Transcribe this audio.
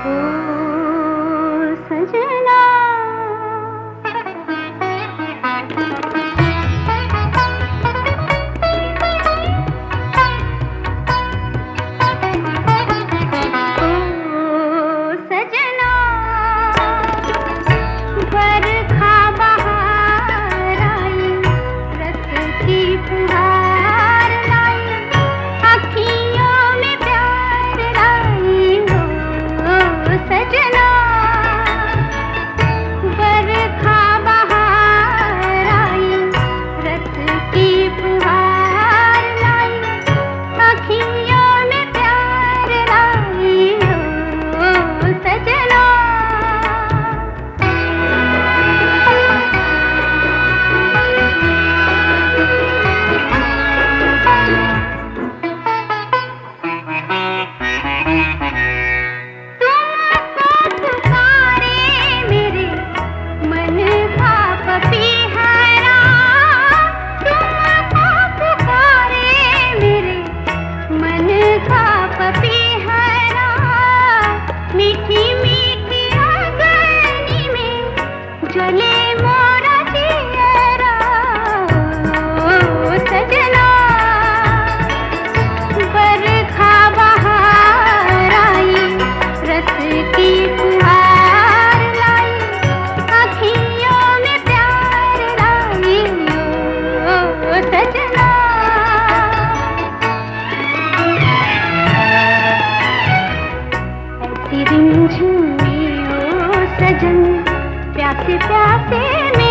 Oh. ओ सजन। प्यासे प्यासे मेरे